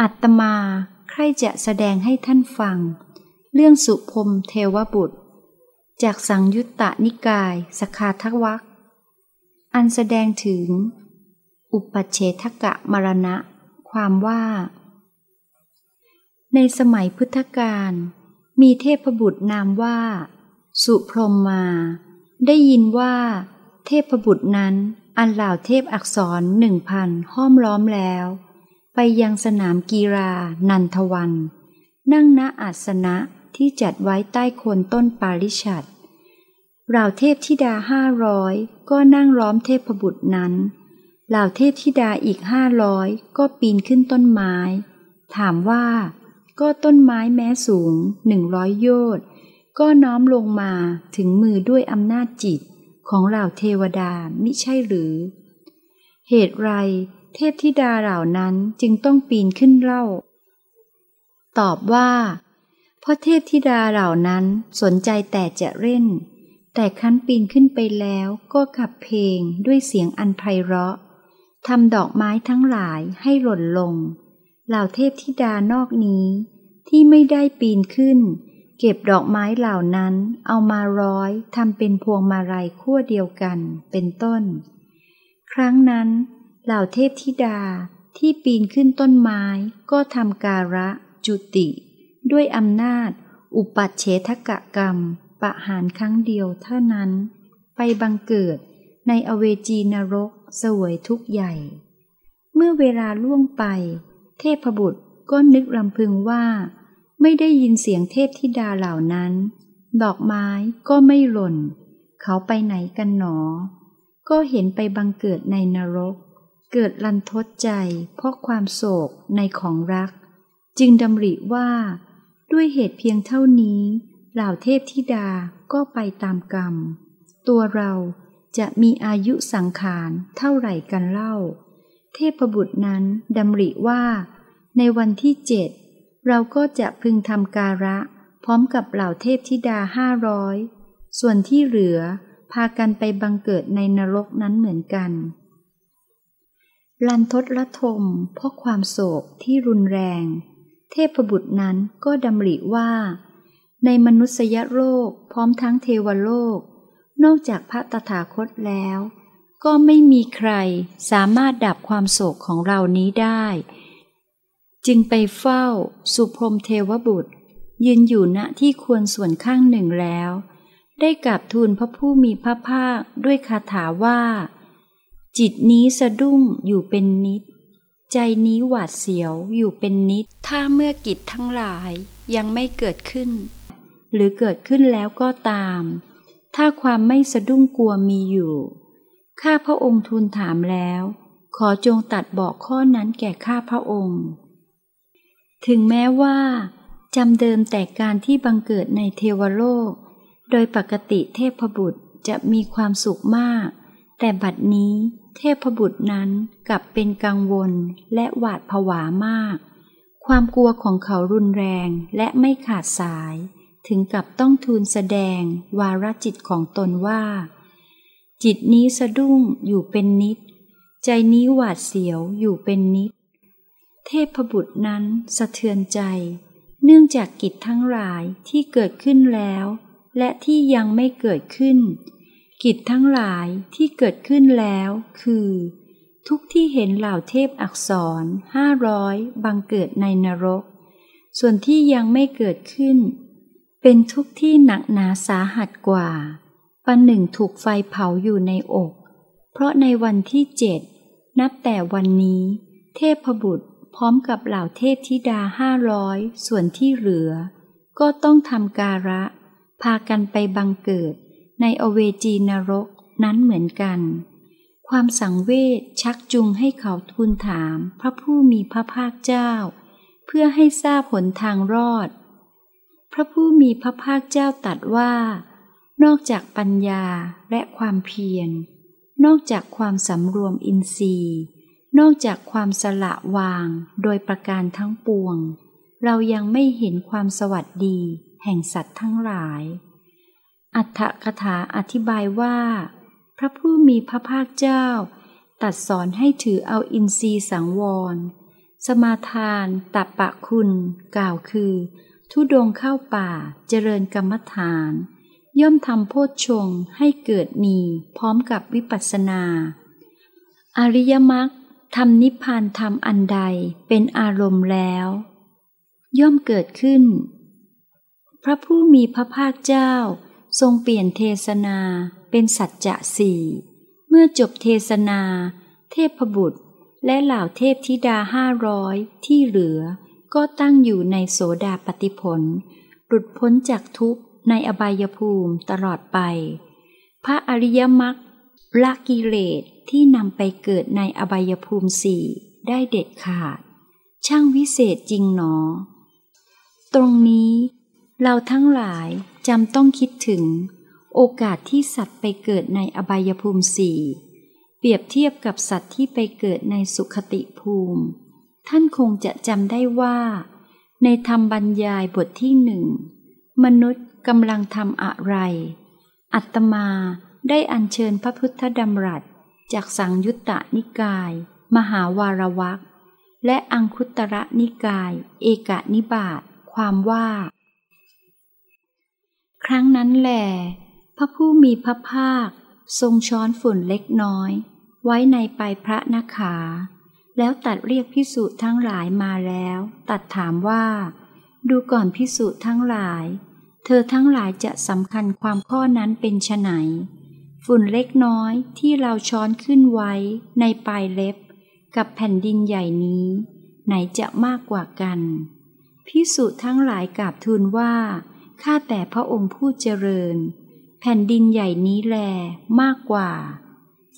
อัตมาใครจะแสดงให้ท่านฟัง เรื่องสุพรมเทวบุตร จากสังยุตตนิกายสคาทวักอันแสดงถึง อุปเชทกะมรณะ ความว่า ในสมัยพุทธกาลมีเทพบุตรนามว่า สุพรมมา ได้ยินว่า เทพบุตรนั้นอันเหล่าเทพอักษรหนึ่งพันห้อมล้อมแล้ว ไปยังสนามกีฬานันทวัน นั่งณอาสนะที่จัดไว้ใต้โคนต้นปาริชัดเหล่าเทพธิดาห้าร้อยก็นั่งล้อมเทพบุตรนั้น เหล่าเทพธิดาอีกห้าร้อยก็ปีนขึ้นต้นไม้ ถามว่า ก็ต้นไม้แม้สูงหนึ่งร้อยโยชน์ก็น้อมลงมาถึงมือด้วยอำนาจจิตของเหล่าเทวดามิใช่หรือ เหตุไร เทพธิดาเหล่านั้นจึงต้องปีนขึ้นเล่า ตอบว่า เพราะเทพธิดาเหล่านั้นสนใจแต่จะเล่น แต่คั้นปีนขึ้นไปแล้วก็ขับเพลงด้วยเสียงอันไพเราะทำดอกไม้ทั้งหลายให้หล่นลง เหล่าเทพธิดานอกนี้ ที่ไม่ได้ปีนขึ้น เก็บดอกไม้เหล่านั้นเอามาร้อยทำเป็นพวงมาลัยขั้วเดียวกันเป็นต้น ครั้งนั้น เหล่าเทพธิดาที่ปีนขึ้นต้นไม้ก็ทำการะ จุติ ด้วยอำนาจ อุปัชเฉทกะกรรม ปะหารครั้งเดียวเท่านั้น ไปบังเกิดในอเวจีนรกสวยทุกใหญ่ เมื่อเวลาล่วงไป เทพบุตรก็นึกรำพึงว่า ไม่ได้ยินเสียงเทพธิดาเหล่านั้น ดอกไม้ก็ไม่หล่น เขาไปไหนกันหนอ ก็เห็นไปบังเกิดในนรก เกิดลันทดใจเพราะความโศกในของรัก จึงดำริว่าด้วยเหตุเพียงเท่านี้ เหล่าเทพธิดาก็ไปตามกรรม ตัวเราจะมีอายุสังขารเท่าไหร่กันเล่า เทพบุตรนั้นดำริว่า ในวันที่เจ็ดเราก็จะพึงทำการะ พร้อมกับเหล่าเทพธิดาห้าร้อยส่วนที่เหลือพากันไปบังเกิดในนรกนั้นเหมือนกัน ลันทดละทมเพราะความโศกที่รุนแรง เทพบุตรนั้นก็ดำริว่า ในมนุษยโลกพร้อมทั้งเทวโลก นอกจากพระตถาคตแล้ว ก็ไม่มีใครสามารถดับความโศกของเรานี้ได้ จึงไปเฝ้าสุพรมเทวบุตร ยืนอยู่ณที่ควรส่วนข้างหนึ่งแล้ว ได้กราบทูลพระผู้มีพระภาคด้วยคาถาว่า จิตนี้สะดุ้งอยู่เป็นนิด ใจนี้หวาดเสียวอยู่เป็นนิด ถ้าเมื่อกิจทั้งหลายยังไม่เกิดขึ้น หรือเกิดขึ้นแล้วก็ตาม ถ้าความไม่สะดุ้งกลัวมีอยู่ ข้าพระองค์ทูลถามแล้ว ขอจงตัดบอกข้อนั้นแก่ข้าพระองค์ ถึงแม้ว่าจำเดิมแต่การที่บังเกิดในเทวโลก โดยปกติเทพบุตรจะมีความสุขมาก แต่บัดนี้ เทพบุตรนั้นกลับเป็นกังวลและหวาดผวามาก ความกลัวของเขารุนแรงและไม่ขาดสาย ถึงกับต้องทูลแสดงวาระจิตของตนว่า จิตนี้สะดุ้งอยู่เป็นนิด ใจนี้หวาดเสียวอยู่เป็นนิด เทพบุตรนั้นสะเทือนใจ เนื่องจากกิจทั้งหลายที่เกิดขึ้นแล้ว และที่ยังไม่เกิดขึ้น กิจทั้งหลายที่เกิดขึ้นแล้วคือ ทุกที่เห็นเหล่าเทพอักษรห้าร้อยบังเกิดในนรก ส่วนที่ยังไม่เกิดขึ้น เป็นทุกที่หนักหนาสาหัสกว่าปันหนึ่งถูกไฟเผาอยู่ในอก เพราะในวันที่เจ็ดนับแต่วันนี้ เทพบุตรพร้อมกับเหล่าเทพธิดาห้าร้อยส่วนที่เหลือ ก็ต้องทำการะ พากันไปบังเกิด ในอเวจีนรกนั้นเหมือนกัน ความสังเวชชักจูงให้เขาทูลถามพระผู้มีพระภาคเจ้า เพื่อให้ทราบผลทางรอด พระผู้มีพระภาคเจ้าตัดว่า นอกจากปัญญาและความเพียร นอกจากความสำรวมอินทรีย์ นอกจากความสละวางโดยประการทั้งปวง เรายังไม่เห็นความสวัสดีแห่งสัตว์ทั้งหลาย อัฏฐกถาอธิบายว่า พระผู้มีพระภาคเจ้า ตัดสอนให้ถือเอาอินทรีย์สังวร สมาทานตัปปะคุณ กล่าวคือ ทุดงเข้าป่าเจริญกรรมฐาน ย่อมทำโพชฌงให้เกิดมีพร้อมกับวิปัสสนา อริยมรรคทำนิพพานธรรมอันใดเป็นอารมณ์แล้ว ย่อมเกิดขึ้น พระผู้มีพระภาคเจ้า ทรงเปลี่ยนเทศนาเป็นสัจจะสี่เมื่อจบเทศนา เทพบุตรและเหล่าเทพธิดาห้าร้อยที่เหลือก็ตั้งอยู่ในโสดาปฏิผล หลุดพ้นจากทุกข์ในอบายภูมิตลอดไป พระอริยมรรคละกิเลสที่นำไปเกิดในอบายภูมิสี่ได้เด็ดขาด ช่างวิเศษจริงหนอ ตรงนี้เราทั้งหลาย จำต้องคิดถึง โอกาสที่สัตว์ไปเกิดในอบายภูมิสี่เปรียบเทียบกับสัตว์ที่ไปเกิดในสุขติภูมิ ท่านคงจะจำได้ว่า ในธรรมบรรยายบทที่หนึ่งมนุษย์กำลังทำอะไร อัตมาได้อัญเชิญพระพุทธดำรัส จากสังยุตตนิกาย มหาวารวักและอังคุตระนิกาย เอกนิบาตความว่า ครั้งนั้นแหลพระผู้มีพระภาค ทรงช้อนฝุ่นเล็กน้อย ไว้ในปลายพระนาขา แล้วตัดเรียกพิสุทั้งหลายมาแล้ว ตัดถามว่า ดูก่อนพิสุทั้งหลาย เธอทั้งหลายจะสำคัญความข้อนั้นเป็นไฉนฝุ่นเล็กน้อยที่เราช้อนขึ้นไว้ในปลายเล็บ กับแผ่นดินใหญ่นี้ ไหนจะมากกว่ากันพิสุทั้งหลายกราบทูลว่า ข้าแต่พระองค์ผู้เจริญ แผ่นดินใหญ่นี้แลมากกว่า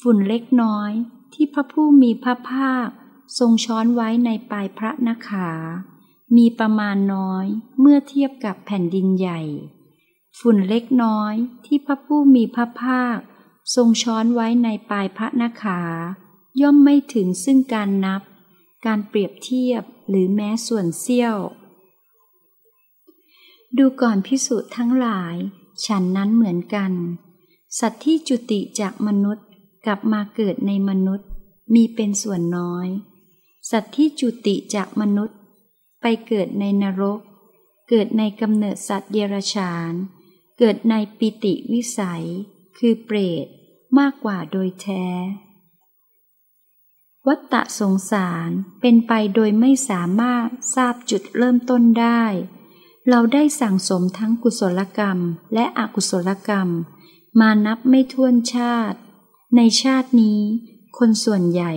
ฝุ่นเล็กน้อยที่พระผู้มีพระภาค ทรงช้อนไว้ในปลายพระนขา มีประมาณน้อยเมื่อเทียบกับแผ่นดินใหญ่ ฝุ่นเล็กน้อยที่พระผู้มีพระภาค ทรงช้อนไว้ในปลายพระนขา ย่อมไม่ถึงซึ่งการนับ การเปรียบเทียบหรือแม้ส่วนเสี้ยว ดูก่อนพิสูจน์ทั้งหลาย ฉันนั้นเหมือนกัน สัตว์ที่จุติจากมนุษย์กลับมาเกิดในมนุษย์ มีเป็นส่วนน้อย สัตว์ที่จุติจากมนุษย์ ไปเกิดในนรก เกิดในกำเนิดสัตว์เดรัจฉาน เกิดในปิติวิสัย คือเปรตมากกว่าโดยแท้ วัตตะสงสารเป็นไปโดยไม่สามารถทราบจุดเริ่มต้นได้ เราได้สั่งสมทั้งกุศลกรรมและอกุศลกรรม มานับไม่ถ้วนชาติ ในชาตินี้ คนส่วนใหญ่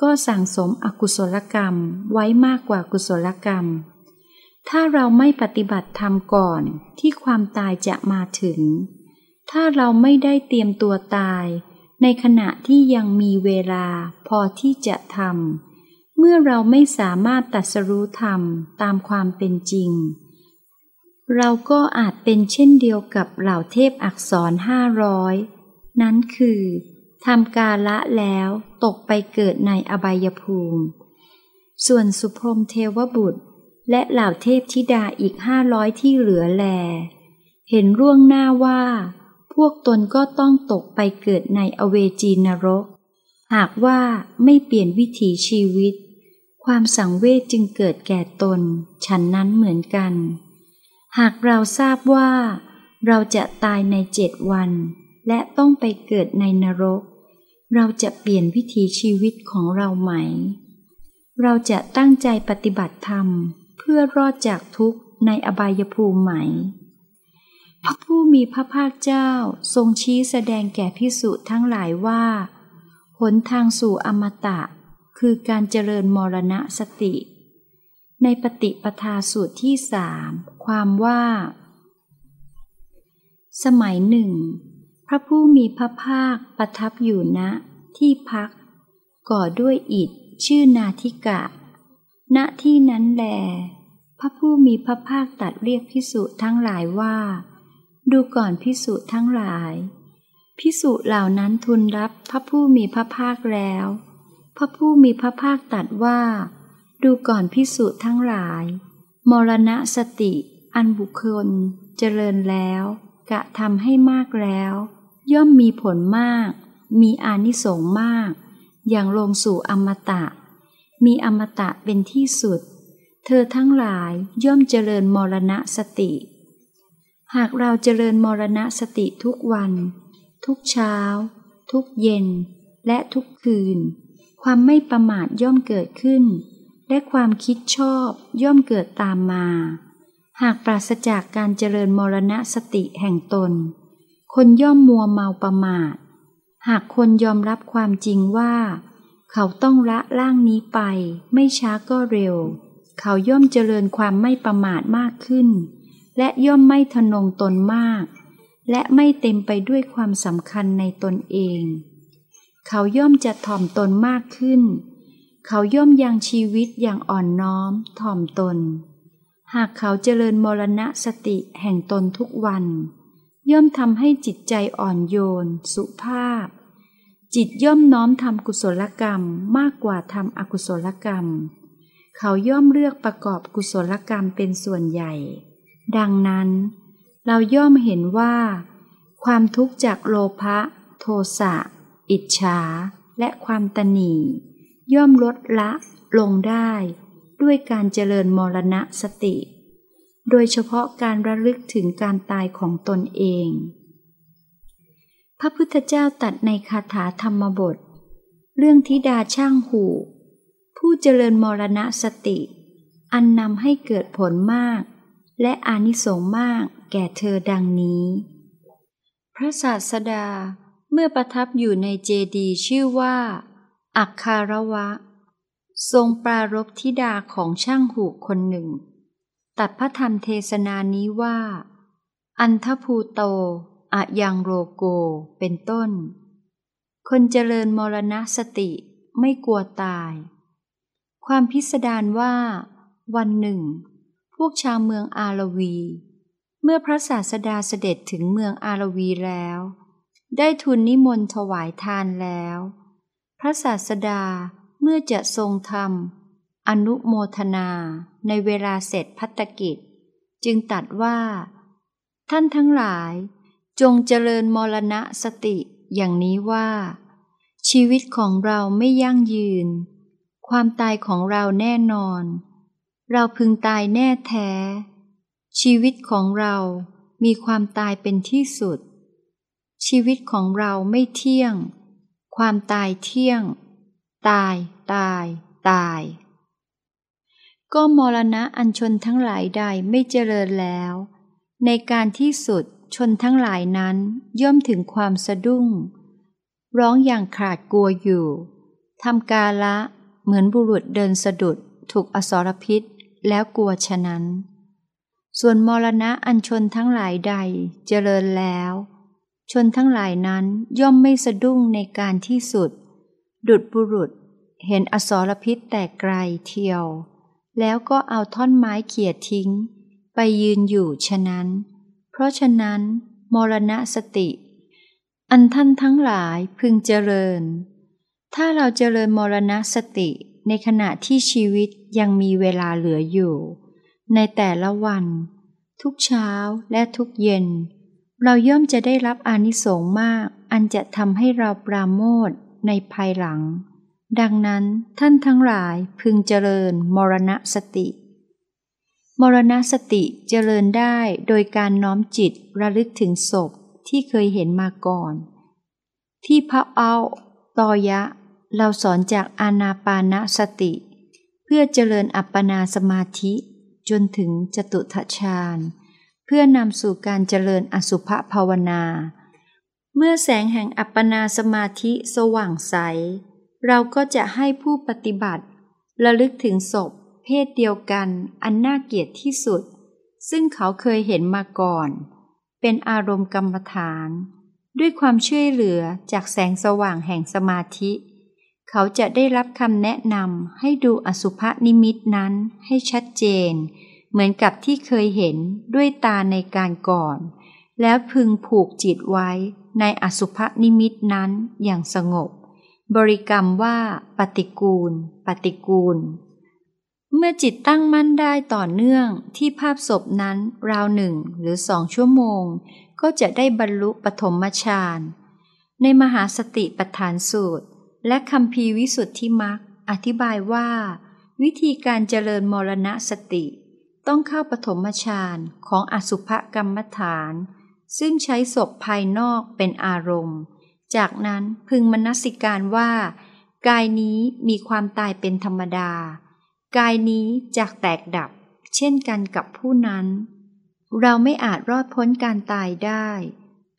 ก็สั่งสมอกุศลกรรมไว้มากกว่ากุศลกรรม ถ้าเราไม่ปฏิบัติธรรมก่อนที่ความตายจะมาถึง ถ้าเราไม่ได้เตรียมตัวตาย ในขณะที่ยังมีเวลาพอที่จะทำเมื่อเราไม่สามารถตัดสรู้ธรรมตามความเป็นจริง เราก็อาจเป็นเช่นเดียวกับเหล่าเทพอักษรห้าร้อยนั้นคือทำกาละแล้วตกไปเกิดในอบายภูมิ ส่วนสุพรมเทวบุตร และเหล่าเทพธิดาอีกห้าร้อยที่เหลือแล เห็นร่วงหน้าว่า พวกตนก็ต้องตกไปเกิดในอเวจีนรก หากว่าไม่เปลี่ยนวิถีชีวิต ความสังเวชจึงเกิดแก่ตน ฉันนั้นเหมือนกัน หากเราทราบว่า เราจะตายในเจ็ดวัน และต้องไปเกิดในนรก เราจะเปลี่ยนวิถีชีวิตของเราไหม เราจะตั้งใจปฏิบัติธรรม เพื่อรอดจากทุกข์ในอบายภูมิไหม พระผู้มีพระภาคเจ้าทรงชี้แสดงแก่พิสุทั้งหลายว่า หนทางสู่อมตะ คือการเจริญมรณะสติ ในปฏิปทาสูตรที่สาม ความว่า สมัยหนึ่ง พระผู้มีพระภาคประทับอยู่ณที่พัก ก่อด้วยอิฐชื่อนาทิกะ ณที่นั้นแล พระผู้มีพระภาคตัดเรียกพิสุทั้งหลายว่า ดูก่อนพิสุทั้งหลายพิสุเหล่านั้นทุนรับพระผู้มีพระภาคแล้ว พระผู้มีพระภาคตัดว่า ดูก่อนพิสุทั้งหลาย มรณะสติ อันบุคคลเจริญแล้วกะทำให้มากแล้ว ย่อมมีผลมาก มีอานิสงส์มาก อย่างลงสู่อมตะ มีอมตะเป็นที่สุด เธอทั้งหลายย่อมเจริญมรณะสติ หากเราเจริญมรณะสติทุกวัน ทุกเช้า ทุกเย็น และทุกคืน ความไม่ประมาทย่อมเกิดขึ้น และความคิดชอบย่อมเกิดตามมา หากปราศจากการเจริญมรณะสติแห่งตน คนย่อมมัวเมาประมาท หากคนยอมรับความจริงว่า เขาต้องละล่างนี้ไป ไม่ช้าก็เร็ว เขาย่อมเจริญความไม่ประมาทมากขึ้น และย่อมไม่ทนงตนมาก และไม่เต็มไปด้วยความสำคัญในตนเอง เขาย่อมจะถ่อมตนมากขึ้น เขาย่อมยังชีวิตอย่างอ่อนน้อมถ่อมตน หากเขาเจริญมรณะสติแห่งตนทุกวัน ย่อมทำให้จิตใจอ่อนโยน สุภาพ จิตย่อมน้อมทำกุศลกรรมมากกว่าทำอกุศลกรรม เขาย่อมเลือกประกอบกุศลกรรมเป็นส่วนใหญ่ ดังนั้น เราย่อมเห็นว่า ความทุกข์จากโลภะโทสะอิจฉาและความตนีย่อมลดละลงได้ ด้วยการเจริญมรณะสติ โดยเฉพาะการระลึกถึงการตายของตนเอง พระพุทธเจ้าตัดในคาถาธรรมบท เรื่องธิดาช่างหู ผู้เจริญมรณะสติ อันนำให้เกิดผลมาก และอานิสงส์มากแก่เธอดังนี้ พระศาสดาเมื่อประทับอยู่ในเจดีย์ชื่อว่า อักคารวะ ทรงปรารบธิดาของช่างหูคนหนึ่ง ตัดพระธรรมเทศนานี้ว่า อันทภูโตอะยังโรโก เป็นต้น คนเจริญมรณะสติไม่กลัวตาย ความพิสดารว่า วันหนึ่ง พวกชาวเมืองอารวี เมื่อพระศาสดาเสด็จถึงเมืองอารวีแล้ว ได้ทุนนิมนต์ถวายทานแล้ว พระศาสดา เมื่อจะทรงธรรม อนุโมทนาในเวลาเสร็จพัตกิจ จึงตัดว่า ท่านทั้งหลายจงเจริญมรณะสติอย่างนี้ว่า ชีวิตของเราไม่ยั่งยืน ความตายของเราแน่นอน เราพึงตายแน่แท้ ชีวิตของเรามีความตายเป็นที่สุด ชีวิตของเราไม่เที่ยง ความตายเที่ยง ตาย ตาย ตาย ก็มรณะอันชนทั้งหลายใดไม่เจริญแล้ว ในการที่สุดชนทั้งหลายนั้นย่อมถึงความสะดุ้ง ร้องอย่างขาดกลัวอยู่ทำกาละเหมือนบุรุษเดินสะดุดถูกอสรพิษแล้วกลัวฉะนั้น ส่วนมรณะอันชนทั้งหลายใดเจริญแล้ว ชนทั้งหลายนั้นย่อมไม่สะดุ้งในการที่สุด ดุดบุรุษ เห็นอสรพิษแต่ไกลเที่ยว แล้วก็เอาท่อนไม้เขี่ยทิ้ง ไปยืนอยู่ฉะนั้น เพราะฉะนั้น มรณะสติ อันท่านทั้งหลายพึงเจริญ ถ้าเราเจริญมรณะสติในขณะที่ชีวิตยังมีเวลาเหลืออยู่ ในแต่ละวัน ทุกเช้าและทุกเย็น เราย่อมจะได้รับอานิสงส์มาก อันจะทำให้เราปราโมทในภายหลัง ดังนั้นท่านทั้งหลายพึงเจริญมรณสติ มรณสติเจริญได้โดยการน้อมจิตระลึกถึงศพที่เคยเห็นมาก่อน ที่พระเอาตอยะ เราสอนจากอานาปานสติ เพื่อเจริญอัปปนาสมาธิ จนถึงจตุทชาญ เพื่อนำสู่การเจริญอสุภภาวนา เมื่อแสงแห่งอัปปนาสมาธิสว่างใส เราก็จะให้ผู้ปฏิบัติระลึกถึงศพ เพศเดียวกันอันน่าเกลียดที่สุด ซึ่งเขาเคยเห็นมาก่อน เป็นอารมณ์กรรมฐาน ด้วยความช่วยเหลือจากแสงสว่างแห่งสมาธิ เขาจะได้รับคำแนะนำให้ดูอสุภนิมิตนั้นให้ชัดเจน เหมือนกับที่เคยเห็นด้วยตาในการก่อน แล้วพึงผูกจิตไว้ในอสุภนิมิตนั้นอย่างสงบ บริกรรมว่าปฏิกูล ปฏิกูล เมื่อจิตตั้งมั่นได้ต่อเนื่องที่ภาพศพนั้นราวหนึ่งหรือสองชั่วโมง ก็จะได้บรรลุปฐมฌานในมหาสติปัฏฐานสูตร และคำพีวิสุทธิมักอธิบายว่า วิธีการเจริญมรณสติ ต้องเข้าปฐมฌานของอสุภกรรมฐาน ซึ่งใช้ศพภายนอกเป็นอารมณ์ จากนั้นพึงมนสิการว่า กายนี้มีความตายเป็นธรรมดา กายนี้จากแตกดับ เช่นกันกับผู้นั้น เราไม่อาจรอดพ้นการตายได้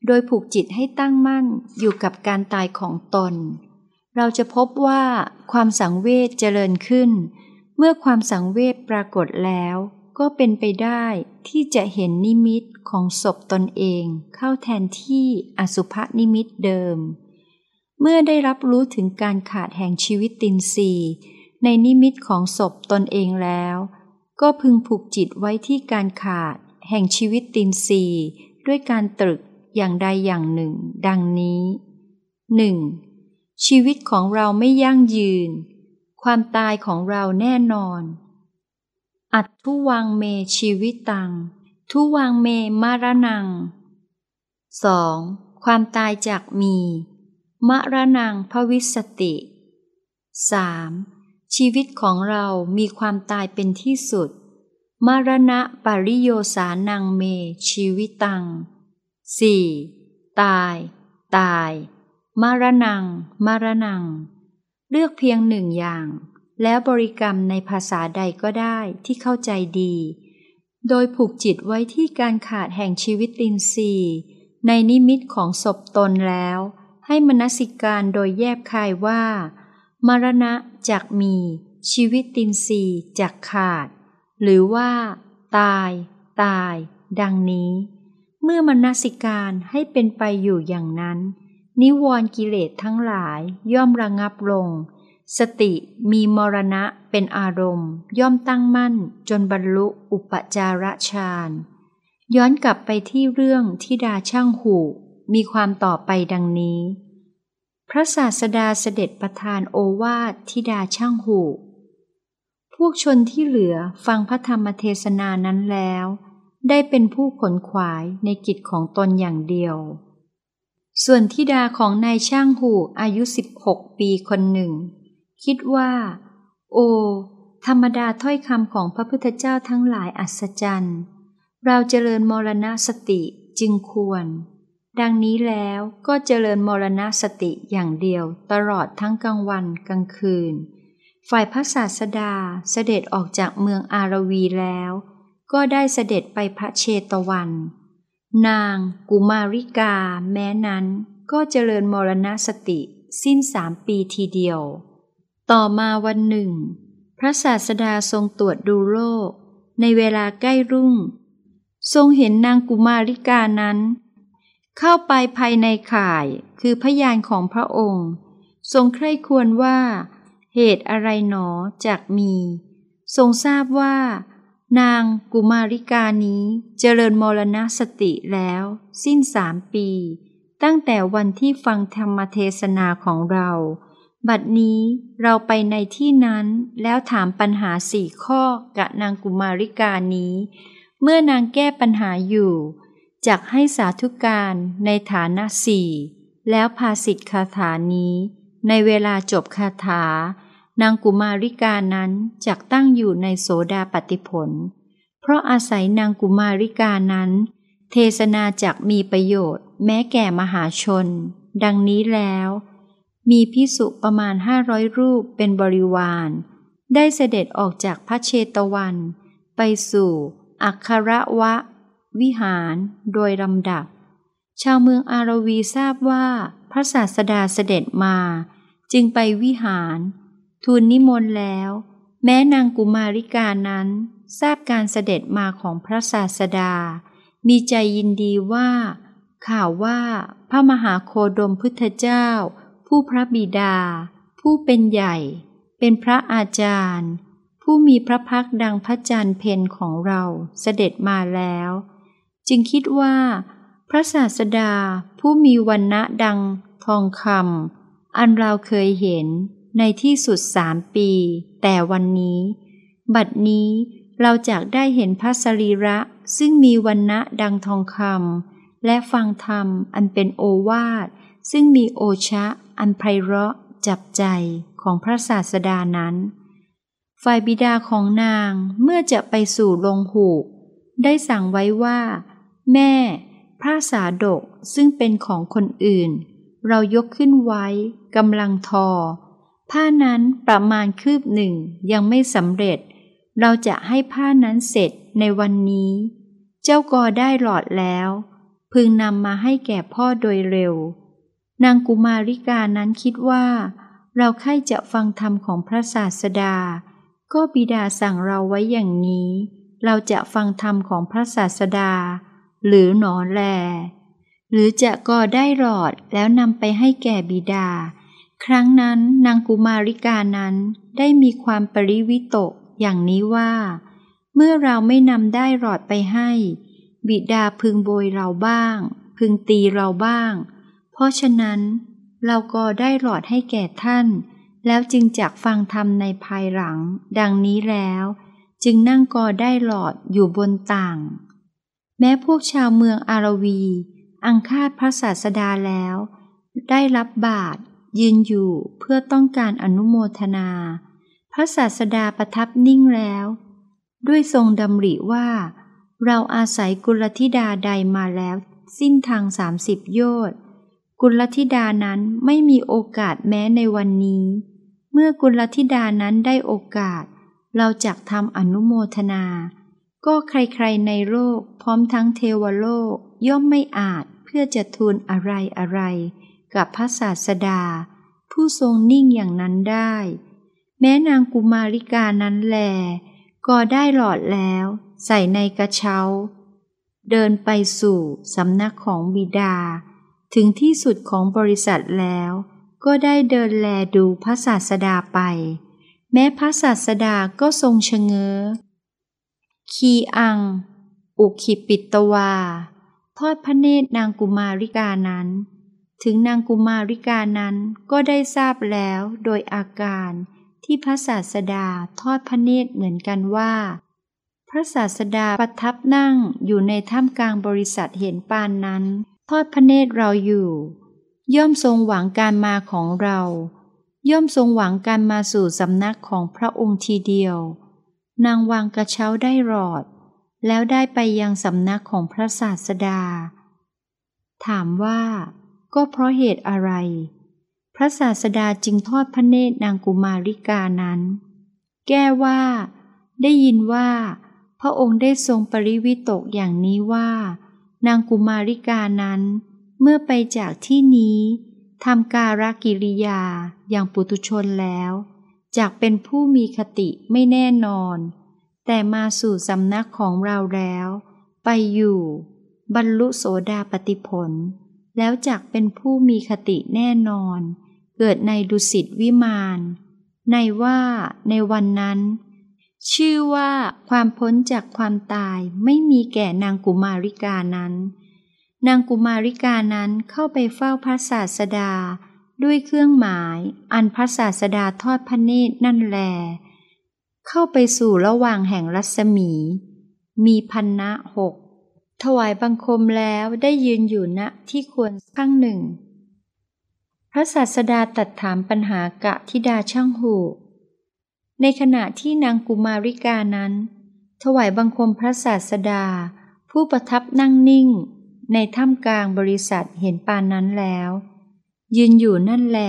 โดยผูกจิตให้ตั้งมั่นอยู่กับการตายของตน เราจะพบว่าความสังเวชเจริญขึ้น เมื่อความสังเวชปรากฏแล้ว ก็เป็นไปได้ที่จะเห็นนิมิตของศพตนเองเข้าแทนที่อสุภนิมิตเดิม เมื่อได้รับรู้ถึงการขาดแห่งชีวิตตินซีในนิมิตของศพตนเองแล้ว ก็พึงผูกจิตไว้ที่การขาดแห่งชีวิตินทรีย์ด้วยการตรึกอย่างใดอย่างหนึ่ง ดังนี้หนึ่งชีวิตของเราไม่ยั่งยืน ความตายของเราแน่นอน อัตทุวังเมชีวิตตัง ทุวังเมมารนัง 2. ความตายจักมี มรณังภวิสสติ 3. ชีวิตของเรามีความตายเป็นที่สุด มรณะปริโยสานังเมชีวิตัง 4. ตาย ตายมารนังมารนัง เลือกเพียงหนึ่งอย่าง แล้วบริกรรมในภาษาใดก็ได้ที่เข้าใจดี โดยผูกจิตไว้ที่การขาดแห่งชีวิตลินทรีในนิมิตของศพตนแล้ว ให้มนสิการโดยแยบคายว่า มรณะจากมี ชีวิตตินทรีจากขาด หรือว่า ตาย ตาย ดังนี้ เมื่อมนสิการให้เป็นไปอยู่อย่างนั้น นิวรณ์กิเลสทั้งหลายย่อมระงับลง สติมีมรณะเป็นอารมณ์ ย่อมตั้งมั่นจนบรรลุอุปจาระฌานย้อนกลับไปที่เรื่องทิดาช่างหูมีความต่อไปดังนี้ พระศาสดาเสด็จประทานโอวาททิดาช่างหูพวกชนที่เหลือฟังพระธรรมเทศนานั้นแล้ว ได้เป็นผู้ขนขวายในกิจของตนอย่างเดียว ส่วนทิดาของนายช่างหูอายุสิบหกปีคนหนึ่ง คิดว่า โอ ธรรมดาถ้อยคำของพระพุทธเจ้าทั้งหลายอัศจรรย์ เราเจริญมรณสติจึงควร ดังนี้แล้วก็เจริญมรณสติอย่างเดียวตลอดทั้งกลางวันกลางคืน ฝ่ายพระศาสดาเสด็จออกจากเมืองอารวีแล้ว ก็ได้เสด็จไปพระเชตวัน นางกุมาริกาแม้นั้นก็เจริญมรณสติสิ้นสามปีทีเดียว ต่อมาวันหนึ่ง พระศาสดาทรงตรวจดูโลก ในเวลาใกล้รุ่ง ทรงเห็นนางกุมาริกานั้น เข้าไปภายในข่ายคือพยานของพระองค์ ทรงใคร่ควรว่า เหตุอะไรหนอจากมี ทรงทราบว่า นางกุมาริกานี้เจริญมรณสติแล้ว สิ้นสามปี ตั้งแต่วันที่ฟังธรรมเทศนาของเรา บัดนี้เราไปในที่นั้นแล้วถามปัญหาสี่ข้อกับนางกุมาริกานี้ เมื่อนางแก้ปัญหาอยู่จักให้สาธุการในฐานะสี่แล้วพาสิทธคาถานี้ ในเวลาจบคาถา นางกุมาริกานั้นจักตั้งอยู่ในโสดาปฏิผล เพราะอาศัยนางกุมาริกานั้น เทศนาจักมีประโยชน์แม้แก่มหาชน ดังนี้แล้ว มีพิสุประมาณห้าร้อยรูปเป็นบริวาร ได้เสด็จออกจากพระเชตวัน ไปสู่อัครวะ วิหารโดยลำดับ ชาวเมืองอารวีทราบว่าพระศาสดาเสด็จมา จึงไปวิหาร ทูลนิมนต์แล้ว แม้นางกุมาริกานั้น ทราบการเสด็จมาของพระศาสดา มีใจยินดีว่า ข่าวว่าพระมหาโคดมพุทธเจ้า ผู้พระบิดา ผู้เป็นใหญ่ เป็นพระอาจารย์ ผู้มีพระพักดังพระจันทร์เพนของเราเสด็จมาแล้ว จึงคิดว่า พระศาสดาผู้มีวันณะดังทองคำอันเราเคยเห็นในที่สุดสามปี แต่วันนี้ บัดนี้เราจะได้เห็นพระสรีระซึ่งมีวันณะดังทองคำและฟังธรรมอันเป็นโอวาทซึ่งมีโอชะ อันไพเราะจับใจของพระศาสดานั้น ฝ่ายบิดาของนางเมื่อจะไปสู่ลงหูก ได้สั่งไว้ว่า แม่ พระสาดกซึ่งเป็นของคนอื่น เรายกขึ้นไว้กำลังทอ ผ้านั้นประมาณคืบหนึ่งยังไม่สำเร็จ เราจะให้ผ้านั้นเสร็จในวันนี้ เจ้ากอได้หลอดแล้ว พึงนำมาให้แก่พ่อโดยเร็ว นางกุมาริกานั้นคิดว่า เราใครจะฟังธรรมของพระศาสดา ก็บิดาสั่งเราไว้อย่างนี้ เราจะฟังธรรมของพระศาสดา หรือหนอแล หรือจะก่อได้หลอดแล้วนำไปให้แก่บิดา ครั้งนั้นนางกุมาริกานั้นได้มีความปริวิตกอย่างนี้ว่า เมื่อเราไม่นำได้หลอดไปให้ บิดาพึงโบยเราบ้าง พึงตีเราบ้าง เพราะฉะนั้นเราก็ได้หลอดให้แก่ท่าน แล้วจึงจักฟังธรรมในภายหลัง ดังนี้แล้ว จึงนั่งกอได้หลอดอยู่บนต่าง แม้พวกชาวเมืองอารวี อังคาดพระศาสดาแล้ว ได้รับบาตรยืนอยู่เพื่อต้องการอนุโมทนา พระศาสดาประทับนิ่งแล้ว ด้วยทรงดำริว่า เราอาศัยกุลธิดาใดมาแล้ว สิ้นทางสามสิบโยชน์ กุลธิดานั้นไม่มีโอกาสแม้ในวันนี้ เมื่อกุลธิดานั้นได้โอกาส เราจักทำอนุโมทนา ก็ใครๆในโลกพร้อมทั้งเทวโลกย่อมไม่อาจเพื่อจะทูลอะไรอะไร กับพระศาสดา ผู้ทรงนิ่งอย่างนั้นได้ แม้นางกุมาริกานั้นแล ก็ได้หลอดแล้ว ใส่ในกระเช้า เดินไปสู่สำนักของบิดา ถึงที่สุดของบริษัทแล้ว ก็ได้เดินแลดูพระศาสดาไป แม้พระศาสดาก็ทรงชะเง้อ คีอัง อุคิปิตวา ทอดพระเนตรนางกุมาริกานั้น ถึงนางกุมาริกานั้นก็ได้ทราบแล้วโดยอาการที่พระศาสดาทอดพระเนตรเหมือนกันว่า พระศาสดาประทับนั่งอยู่ในถ้ำกลางบริษัทเห็นปานนั้น ทอดพระเนตรเราอยู่ ย่อมทรงหวังการมาของเรา ย่อมทรงหวังการมาสู่สำนักของพระองค์ทีเดียว นางวางกระเช้าได้รอด แล้วได้ไปยังสำนักของพระศาสดา ถามว่า ก็เพราะเหตุอะไร พระศาสดาจึงทอดพระเนตรนางกุมาริกานั้น แก้ว่า ได้ยินว่า พระองค์ได้ทรงปริวิตกอย่างนี้ว่า นางกุมาริกานั้น เมื่อไปจากที่นี้ทำการกิริยาอย่างปุตุชนแล้ว จากเป็นผู้มีคติไม่แน่นอน แต่มาสู่สำนักของเราแล้ว ไปอยู่ บรรลุโสดาปติผล แล้วจากเป็นผู้มีคติแน่นอน เกิดในดุสิตวิมานในว่าในวันนั้น ชื่อว่าความพ้นจากความตายไม่มีแก่นางกุมาริกานั้น นางกุมาริกานั้นเข้าไปเฝ้าพระศาสดา ด้วยเครื่องหมายอันพระศาสดาทอดพระเนตรนั่นแล เข้าไปสู่ระหว่างแห่งรัศมี มีพันนะหกถวายบังคมแล้วได้ยืนอยู่ณที่ควรข้างหนึ่ง พระศาสดาตัดถามปัญหากะทิดาช่างหู ในขณะที่นางกุมาริกานั้น ถวายบังคมพระศาสดา ผู้ประทับนั่งนิ่ง ในถ้ำกลางบริษัทเห็นปานนั้นแล้ว ยืนอยู่นั่นแล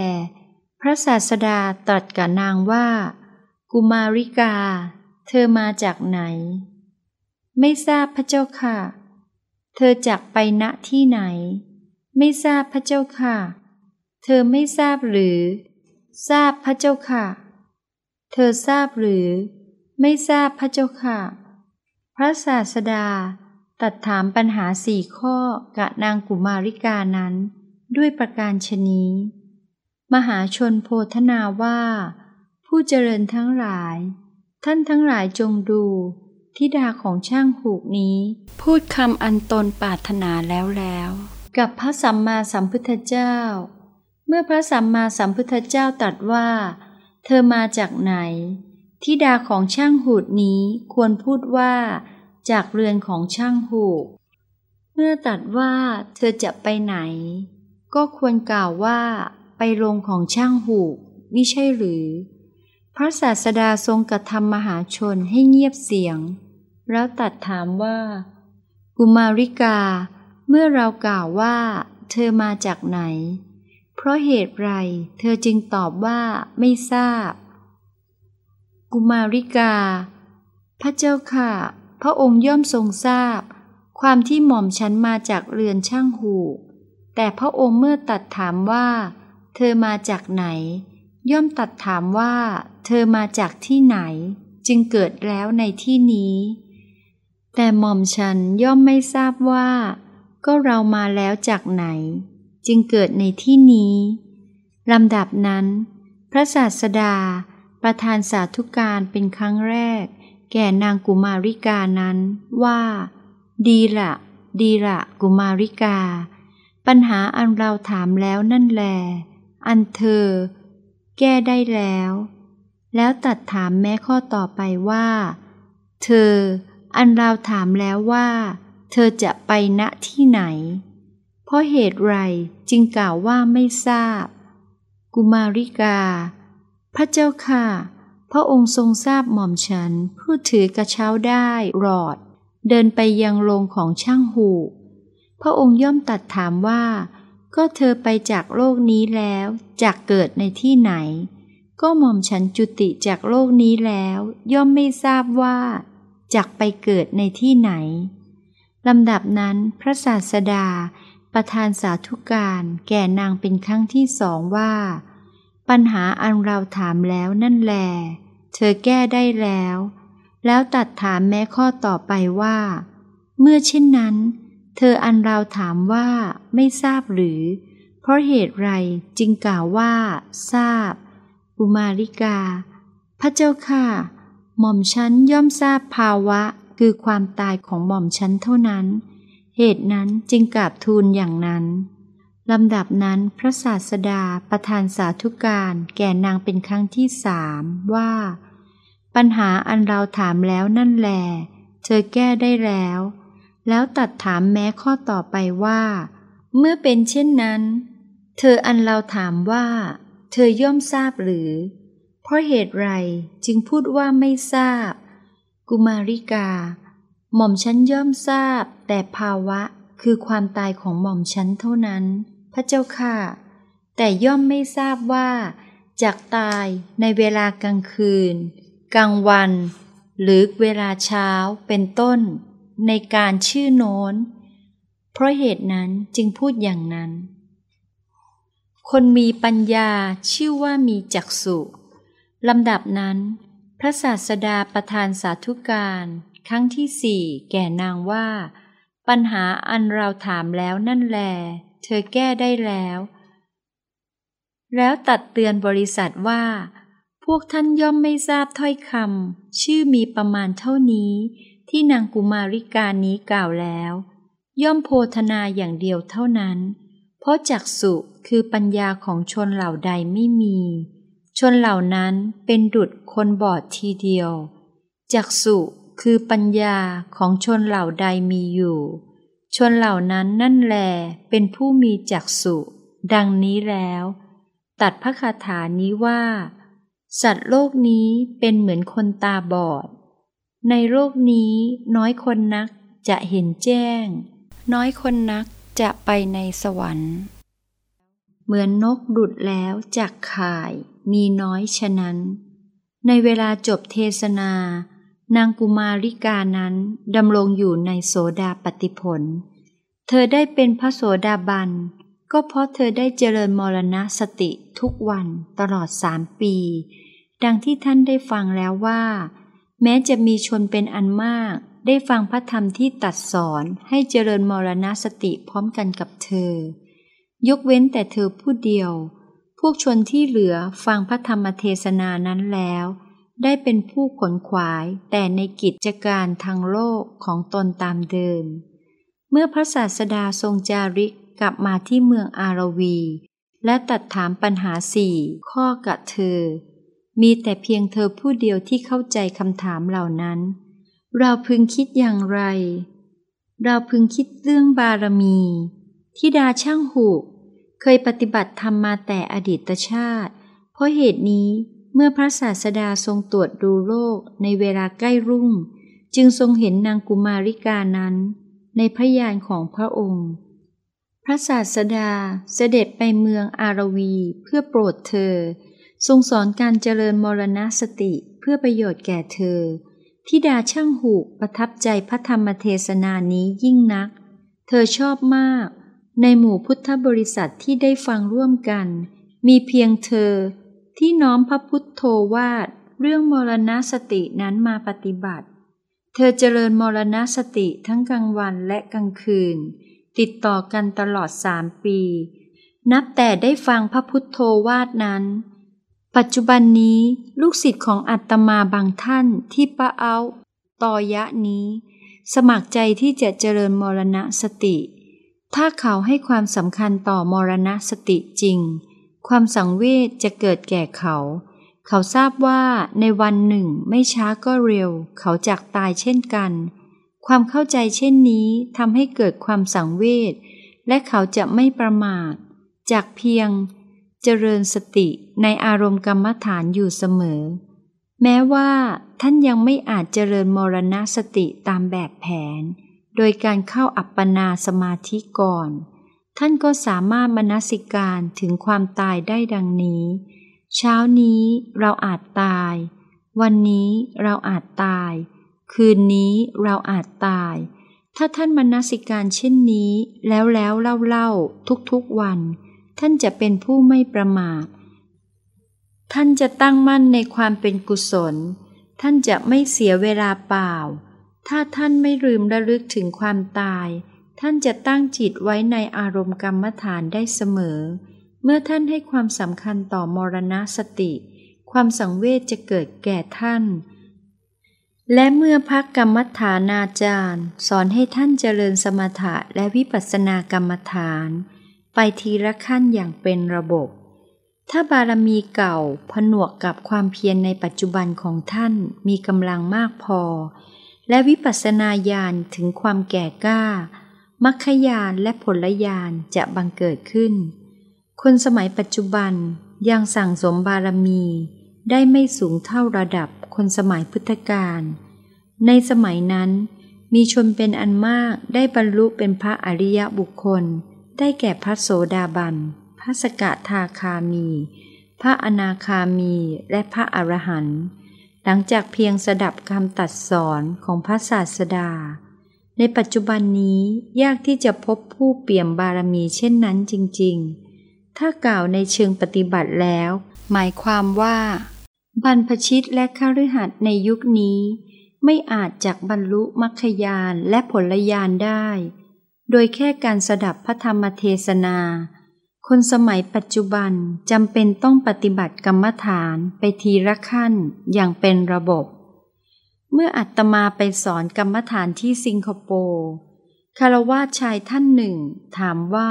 พระศาสดาตรัสกับนางว่า กุมาริกา เธอมาจากไหน ไม่ทราบพระเจ้าค่ะ เธอจากไปณที่ไหน ไม่ทราบพระเจ้าค่ะ เธอไม่ทราบหรือ ทราบพระเจ้าค่ะ เธอทราบหรือ ไม่ทราบพระเจ้าค่ะ พระศาสดาตัดถามปัญหาสี่ข้อกะนางกุมาริกานั้น ด้วยประการชนี้ มหาชนโพธนาว่า ผู้เจริญทั้งหลาย ท่านทั้งหลายจงดูทิดาของช่างหูกนี้ พูดคำอันตนปรารถนาแล้วแล้ว กับพระสัมมาสัมพุทธเจ้า เมื่อพระสัมมาสัมพุทธเจ้าตรัสว่า เธอมาจากไหนทิดาของช่างหูดนี้ควรพูดว่า จากเรือนของช่างหูก เมื่อตรัสว่าเธอจะไปไหน ก็ควรกล่าวว่าไปโรงของช่างหูกมิใช่หรือ พระศาสดาทรงกระทำมหาชนให้เงียบเสียง แล้วตัดถามว่า กุมาริกา เมื่อเรากล่าวว่า เธอมาจากไหน ราะเหตุไร เธอจึงตอบว่าไม่ทราบ กุมาริกา พระเจ้าค่ะ พระองค์ย่อมทรงทราบ ความที่หม่อมฉันมาจากเรือนช่างหูก แต่พระองค์เมื่อตัดถามว่า เธอมาจากไหน ย่อมตัดถามว่า เธอมาจากที่ไหน จึงเกิดแล้วในที่นี้ แต่หม่อมฉันย่อมไม่ทราบว่า ก็เรามาแล้วจากไหน จึงเกิดในที่นี้ลำดับนั้น พระศาสดาประทานสาธุการเป็นครั้งแรก แก่นางกุมาริกานั้นว่า ดีละดีละกุมาริกา ปัญหาอันเราถามแล้วนั่นแล อันเธอ แก้ได้แล้ว แล้วตัดถามแม้ข้อต่อไปว่า เธอ อันเราถามแล้วว่า เธอจะไปณที่ไหน เพราะเหตุไรจึงกล่าวว่าไม่ทราบ กุมาริกา พระเจ้าค่ะ พระองค์ทรงทราบหม่อมฉัน ผู้ถือกระเช้าได้รอด เดินไปยังโรงของช่างหูพระองค์ย่อมตัดถามว่า ก็เธอไปจากโลกนี้แล้วจากเกิดในที่ไหน ก็หม่อมฉันจุติจากโลกนี้แล้ว ย่อมไม่ทราบว่าจากไปเกิดในที่ไหนลำดับนั้นพระศาสดา ประทานสาธุการแก่นางเป็นครั้งที่สองว่า ปัญหาอันเราถามแล้วนั่นแล เธอแก้ได้แล้ว แล้วตัดถามแม้ข้อต่อไปว่า เมื่อเช่นนั้น เธออันเราถามว่าไม่ทราบหรือ เพราะเหตุไรจึงกล่าวว่า ทราบ อุมาริกา พระเจ้าค่ะ หม่อมฉันย่อมทราบภาวะคือความตายของหม่อมฉันเท่านั้น เหตุนั้นจึงกราบทูลอย่างนั้นลำดับนั้นพระศาสดาประทานสาธุการแก่นางเป็นครั้งที่สามว่า ปัญหาอันเราถามแล้วนั่นแหลเธอแก้ได้แล้ว แล้วตัดถามแม้ข้อต่อไปว่า เมื่อเป็นเช่นนั้น เธออันเราถามว่า เธอย่อมทราบหรือ เพราะเหตุไรจึงพูดว่าไม่ทราบ กุมาริกา หม่อมฉันย่อมทราบ แต่ภาวะคือความตายของหม่อมฉันเท่านั้น พระเจ้าค่ะ แต่ย่อมไม่ทราบว่าจากตายในเวลากลางคืน กลางวัน หรือเวลาเช้าเป็นต้น ในการชื่อโน้น เพราะเหตุนั้นจึงพูดอย่างนั้น คนมีปัญญาชื่อว่ามีจักสุลำดับนั้น พระศาสดาประทานสาธุการ ครั้งที่สี่แก่นางว่า ปัญหาอันเราถามแล้วนั่นแล เธอแก้ได้แล้ว แล้วตัดเตือนบริษัทว่า พวกท่านย่อมไม่ทราบถ้อยคำชื่อมีประมาณเท่านี้ ที่นางกุมาริกานี้กล่าวแล้ว ย่อมโพธนาอย่างเดียวเท่านั้น เพราะจักสุคือปัญญาของชนเหล่าใดไม่มี ชนเหล่านั้นเป็นดุดคนบอดทีเดียวจักสุ คือปัญญาของชนเหล่าใดมีอยู่ ชนเหล่านั้นนั่นแลเป็นผู้มีจักสุดังนี้แล้ว ตัดพระคาถานี้ว่า สัตว์โลกนี้เป็นเหมือนคนตาบอด ในโลกนี้น้อยคนนักจะเห็นแจ้ง น้อยคนนักจะไปในสวรรค์ เหมือนนกดุดแล้วจากข่ายมีน้อยฉะนั้น ในเวลาจบเทศนา นางกุมาริกานั้นดำรงอยู่ในโสดาปติผล เธอได้เป็นพระโสดาบัน ก็เพราะเธอได้เจริญมรณสติทุกวันตลอดสามปี ดังที่ท่านได้ฟังแล้วว่า แม้จะมีชนเป็นอันมาก ได้ฟังพระธรรมที่ตัดสอนให้เจริญมรณสติพร้อมกันกับเธอ ยกเว้นแต่เธอผู้เดียว พวกชนที่เหลือฟังพระธรรมเทศนานั้นแล้ว ได้เป็นผู้ขนขวายแต่ในกิจการทางโลกของตนตามเดิม เมื่อพระศาสดาทรงจาริกกลับมาที่เมืองอารวี และตัดถามปัญหาสี่ข้อกับเธอ มีแต่เพียงเธอผู้เดียวที่เข้าใจคำถามเหล่านั้น เราพึงคิดอย่างไร เราพึงคิดเรื่องบารมีทิดาช่างหูก เคยปฏิบัติธรรมมาแต่อดีตชาติ เพราะเหตุนี้ เมื่อพระศาสดาทรงตรวจดูโลกในเวลาใกล้รุ่ง จึงทรงเห็นนางกุมาริกานั้น ในพระยานของพระองค์ พระศาสดาเสด็จไปเมืองอารวีเพื่อโปรดเธอ ทรงสอนการเจริญมรณสติเพื่อประโยชน์แก่เธอทิดาช่างหูประทับใจพระธรรมเทศนานี้ยิ่งนัก เธอชอบมาก ในหมู่พุทธบริษัทที่ได้ฟังร่วมกัน มีเพียงเธอ ที่น้อมพระพุทธโธวาดเรื่องมรณสตินั้นมาปฏิบัติ เธอเจริญมรณสติทั้งกลางวันและกลางคืน ติดต่อกันตลอดสามปี นับแต่ได้ฟังพระพุทธโธวาดนั้น ปัจจุบันนี้ลูกศิษย์ของอัตมาบางท่านที่ปะเอาตอยะนี้ สมัครใจที่จะเจริญมรณสติ ถ้าเขาให้ความสำคัญต่อมรณสติจริง ความสังเวชจะเกิดแก่เขา เขาทราบว่าในวันหนึ่งไม่ช้าก็เร็ว เขาจากตายเช่นกัน ความเข้าใจเช่นนี้ทำให้เกิดความสังเวชและเขาจะไม่ประมาท จากเพียงเจริญสติในอารมณ์กรรมฐานอยู่เสมอ แม้ว่าท่านยังไม่อาจเจริญมรณสติตามแบบแผน โดยการเข้าอัปปนาสมาธิก่อน ท่านก็สามารถมนสิการถึงความตายได้ดังนี้ เช้านี้เราอาจตาย วันนี้เราอาจตาย คืนนี้เราอาจตาย ถ้าท่านมนสิการเช่นนี้ แล้วแล้วเล่าเล่าทุกๆวัน ท่านจะเป็นผู้ไม่ประมาท ท่านจะตั้งมั่นในความเป็นกุศล ท่านจะไม่เสียเวลาเปล่า ถ้าท่านไม่ลืมระลึกถึงความตาย ท่านจะตั้งจิตไว้ในอารมณ์กรรมฐานได้เสมอ เมื่อท่านให้ความสำคัญต่อมรณสติ ความสังเวชจะเกิดแก่ท่าน และเมื่อพักกรรมฐานาจารย์ สอนให้ท่านเจริญสมถะและวิปัสสนากรรมฐาน ไปทีละขั้นอย่างเป็นระบบ ถ้าบารมีเก่าผนวกกับความเพียรในปัจจุบันของท่านมีกำลังมากพอ และวิปัสสนาญาณถึงความแก่กล้า มัคคยานและผลยานจะบังเกิดขึ้น คนสมัยปัจจุบันยังสั่งสมบารมีได้ไม่สูงเท่าระดับคนสมัยพุทธกาล ในสมัยนั้น มีชนเป็นอันมากได้บรรลุเป็นพระอริยบุคคล ได้แก่พระโสดาบัน พระสกทาคามี พระอนาคามีและพระอรหันต์ หลังจากเพียงสดับคำตัดสอนของพระศาสดา ในปัจจุบันนี้ยากที่จะพบผู้เปี่ยมบารมีเช่นนั้นจริง ๆ ถ้ากล่าวในเชิงปฏิบัติแล้ว หมายความว่า บรรพชิตและขฤหัสในยุคนี้ ไม่อาจจากบรรลุมรรคยานและผลยานได้ โดยแค่การสดับพระธรรมเทศนา คนสมัยปัจจุบันจำเป็นต้องปฏิบัติกรรมฐานไปทีละขั้นอย่างเป็นระบบ เมื่ออัตมาไปสอนกรรมฐานที่สิงคโปร์คารวาชายท่านหนึ่ง ถามว่า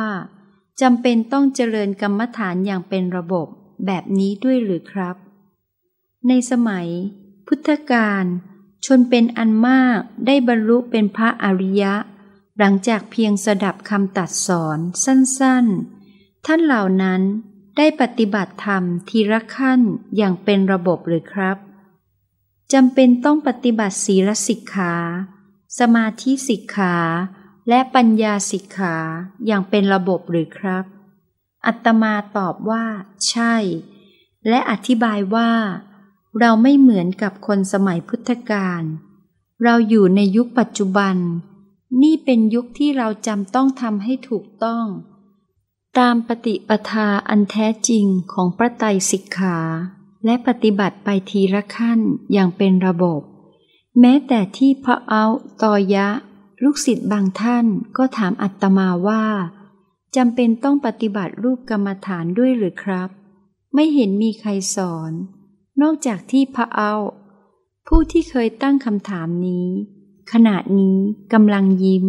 จำเป็นต้องเจริญกรรมฐานอย่างเป็นระบบแบบนี้ด้วยหรือครับ ในสมัย พุทธกาลชนเป็นอันมากได้บรรลุเป็นพระอริยะ หลังจากเพียงสดับคำตัดสอนสั้นๆ ท่านเหล่านั้นได้ปฏิบัติธรรมทีละขั้นอย่างเป็นระบบหรือครับ จำเป็นต้องปฏิบัติศีลสิกขา สมาธิสิกขา และปัญญาสิกขาอย่างเป็นระบบหรือครับ อัตมาตอบว่า ใช่ และอธิบายว่า เราไม่เหมือนกับคนสมัยพุทธกาลเราอยู่ในยุคปัจจุบัน นี่เป็นยุคที่เราจำต้องทำให้ถูกต้อง ตามปฏิปทาอันแท้จริงของพระไตรสิกขา และปฏิบัติไปทีละขั้นอย่างเป็นระบบ แม้แต่ที่พระเอาตอยะ ลูกศิษย์บางท่านก็ถามอัตมาว่าจำเป็นต้องปฏิบัติรูปกรรมฐานด้วยหรือครับ ไม่เห็นมีใครสอน นอกจากที่พระเอาผู้ที่เคยตั้งคำถามนี้ ขณะนี้กำลังยิ้ม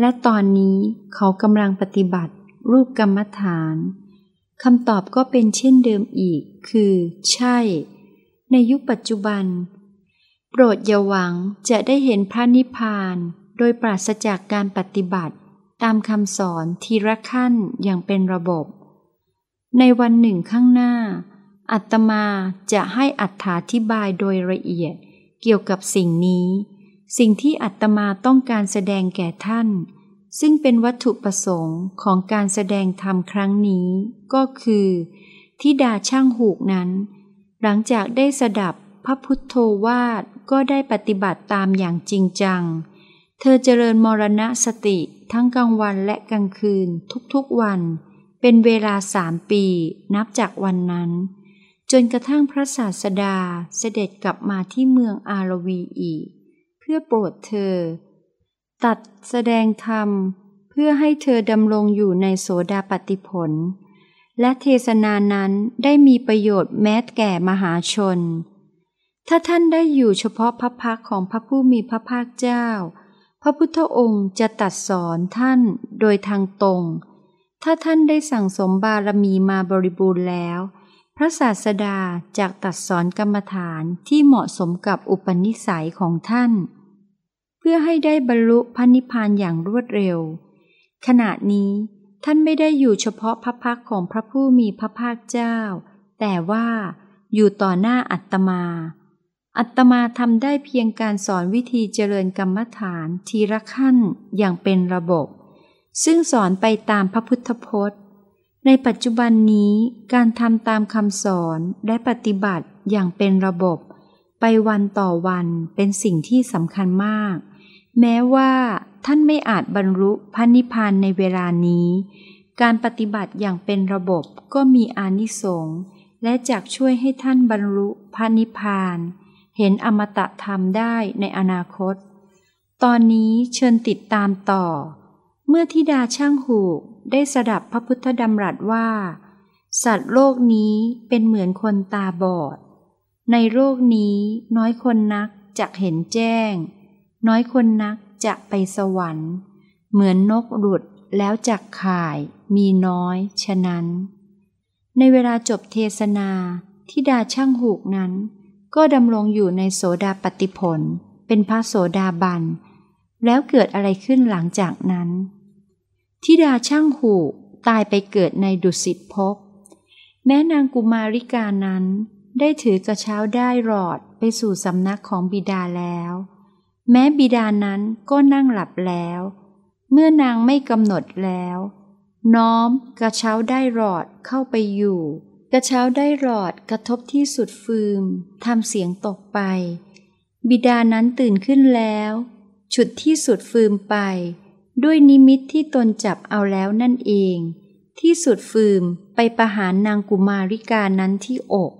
และตอนนี้เขากำลังปฏิบัติรูปกรรมฐาน คำตอบก็เป็นเช่นเดิมอีก คือ ใช่ ในยุคปัจจุบัน โปรดอย่าหวังจะได้เห็นพระนิพพาน โดยปราศจากการปฏิบัติ ตามคำสอนทีละขั้นอย่างเป็นระบบ ในวันหนึ่งข้างหน้า อัตมาจะให้อัถาธิบายโดยละเอียดเกี่ยวกับสิ่งนี้ สิ่งที่อัตมาต้องการแสดงแก่ท่าน ซึ่งเป็นวัตถุประสงค์ของการแสดงธรรมครั้งนี้ ก็คือทิดาช่างหูกนั้น หลังจากได้สดับพระพุทโธวาดก็ได้ปฏิบัติตามอย่างจริงจัง เธอเจริญมรณะสติทั้งกลางวันและกลางคืนทุกๆวัน เป็นเวลาสามปีนับจากวันนั้น จนกระทั่งพระศาสดาเสด็จกลับมาที่เมืองอารวีอีก เพื่อโปรดเธอ ตัดแสดงธรรมเพื่อให้เธอดำรงอยู่ในโสดาปติผล และเทศนานั้นได้มีประโยชน์แม้แก่มหาชน ถ้าท่านได้อยู่เฉพาะพระพักของพระผู้มีพระภาคเจ้า พระพุทธองค์จะตัดสอนท่านโดยทางตรง ถ้าท่านได้สั่งสมบารมีมาบริบูรณ์แล้ว พระศาสดาจากตัดสอนกรรมฐานที่เหมาะสมกับอุปนิสัยของท่าน เพื่อให้ได้บรรลุพระนิพพานอย่างรวดเร็ว ขณะนี้ท่านไม่ได้อยู่เฉพาะพระพักของพระผู้มีพระภาคเจ้า แต่ว่าอยู่ต่อหน้าอัตมา อัตมาทำได้เพียงการสอนวิธีเจริญกรรมฐานทีละขั้นอย่างเป็นระบบ ซึ่งสอนไปตามพระพุทธพจน์ ในปัจจุบันนี้การทำตามคำสอนและปฏิบัติอย่างเป็นระบบ ไปวันต่อวันเป็นสิ่งที่สำคัญมาก แม้ว่าท่านไม่อาจบรรลุพระนิพพานในเวลานี้ การปฏิบัติอย่างเป็นระบบก็มีอานิสงส์และจักช่วยให้ท่านบรรลุพระนิพพาน เห็นอมตะธรรมได้ในอนาคต ตอนนี้เชิญติดตามต่อ เมื่อทิดาช่างหูกได้สดับพระพุทธดำรัสว่า สัตว์โลกนี้เป็นเหมือนคนตาบอด ในโลกนี้น้อยคนนักจะเห็นแจ้ง น้อยคนนักจะไปสวรรค์ เหมือนนกหลุดแล้วจักข่ายมีน้อยฉะนั้น ในเวลาจบเทศนาทิดาช่างหูกนั้น ก็ดำรงอยู่ในโสดาปฏิผล เป็นพระโสดาบัน แล้วเกิดอะไรขึ้นหลังจากนั้นทิดาช่างหูกตายไปเกิดในดุสิตภพแม้นางกุมาริกานั้น ได้ถือกระเช้าได้รอดไปสู่สำนักของบิดาแล้ว แม้บิดานั้นก็นั่งหลับแล้ว เมื่อนางไม่กำหนดแล้ว น้อมกระเช้าได้รอดเข้าไปอยู่ กระเช้าได้รอดกระทบที่สุดฟืมทำเสียงตกไป บิดานั้นตื่นขึ้นแล้ว ฉุดที่สุดฟืมไป ด้วยนิมิตที่ตนจับเอาแล้วนั่นเอง ที่สุดฟืมไปประหารนางกุมาริกานั้นที่อก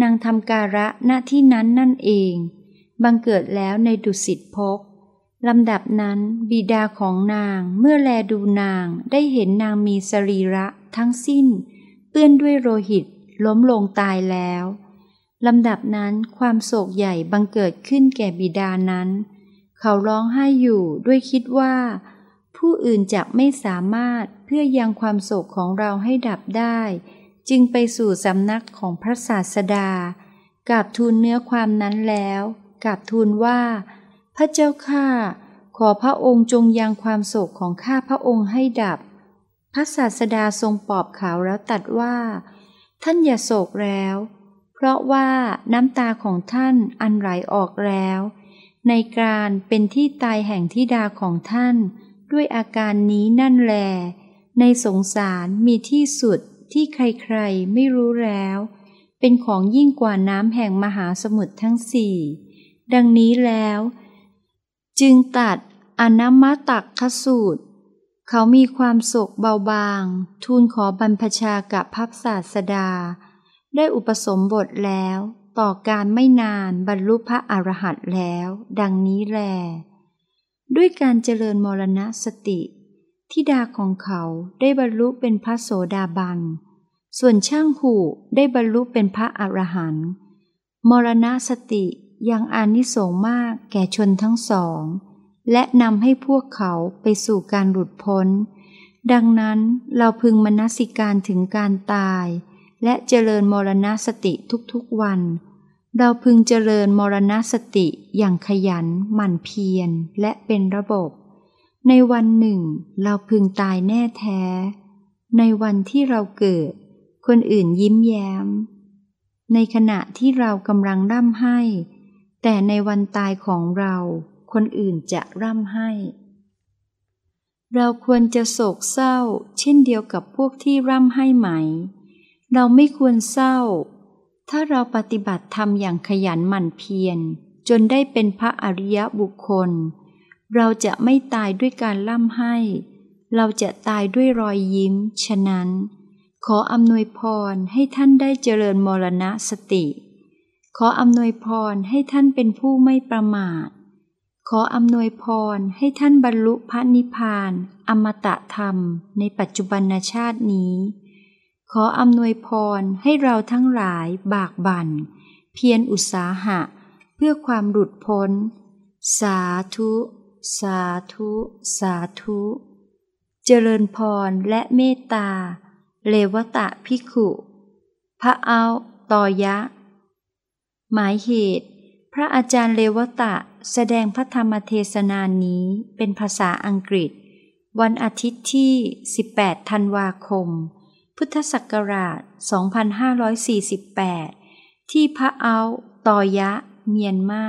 นางทำการะณที่นั้นนั่นเอง บังเกิดแล้วในดุสิตภพลำดับนั้นบิดาของนางเมื่อแลดูนางได้เห็นนางมีสรีระทั้งสิ้น เปื้อนด้วยโลหิตล้มลงตายแล้วลำดับนั้นความโศกใหญ่บังเกิดขึ้นแก่บิดานั้น เขาร้องไห้อยู่ด้วยคิดว่า ผู้อื่นจะไม่สามารถเพื่อยังความโศกของเราให้ดับได้ จึงไปสู่สำนักของพระศาสดากราบทูลเนื้อความนั้นแล้ว กราบทูลว่า พระเจ้าข้าขอพระองค์จงยังความโศกของข้าพระองค์ให้ดับ พระศาสดาทรงปอบขาวแล้วตัดว่า ท่านอย่าโศกแล้ว เพราะว่าน้ำตาของท่านอันไหลออกแล้ว ในการเป็นที่ตายแห่งที่ดาของท่าน ด้วยอาการนี้นั่นแล ในสงสารมีที่สุดที่ใครๆไม่รู้แล้ว เป็นของยิ่งกว่าน้ำแห่งมหาสมุทรทั้งสี่ ดังนี้แล้ว จึงตัดอนามตักขสูตร เขามีความโศกเบาบาง ทูลขอบรรพชากับพระศาสดา ได้อุปสมบทแล้ว ต่อการไม่นานบรรลุพระอรหันต์แล้ว ดังนี้แล ด้วยการเจริญมรณสติทิดาของเขาได้บรรลุเป็นพระโสดาบัน ส่วนช่างหูได้บรรลุเป็นพระอรหันต์ มรณสติ ยังอานิสงส์มากแก่ชนทั้งสอง และนำให้พวกเขาไปสู่การหลุดพ้น ดังนั้นเราพึงมนสิการถึงการตาย และเจริญมรณสติทุกๆวัน เราพึงเจริญมรณสติอย่างขยันหมั่นเพียรและเป็นระบบ ในวันหนึ่ง เราพึงตายแน่แท้ ในวันที่เราเกิด คนอื่นยิ้มแย้ม ในขณะที่เรากำลังร่ำให้ แต่ในวันตายของเราคนอื่นจะร่ำให้ เราควรจะโศกเศร้า เช่นเดียวกับพวกที่ร่ำให้ไหม เราไม่ควรเศร้า ถ้าเราปฏิบัติธรรมอย่างขยันหมั่นเพียรจนได้เป็นพระอริยบุคคล เราจะไม่ตายด้วยการล่ำให้ เราจะตายด้วยรอยยิ้ม ฉะนั้น ขออำนวยพรให้ท่านได้เจริญมรณะสติ ขออำนวยพรให้ท่านเป็นผู้ไม่ประมาท ขออำนวยพรให้ท่านบรรลุพระนิพพาน อมตะธรรมในปัจจุบันชาตินี้ ขออำนวยพรให้เราทั้งหลายบากบัน่น เพียรอุตสาหะ เพื่อความหลุดพ้น สาธุ สาธุ สาธุ เจริญพรและเมตตา เลวตะพิขุพระเอาตอยะ หมายเหตุ พระอาจารย์เลวตะแสดงพระธรรมเทศนานี้เป็นภาษาอังกฤษ วันอาทิตย์ที่ 18 ธันวาคม พุทธศักราช 2548 ที่พระเอาตอยะ เมียนมา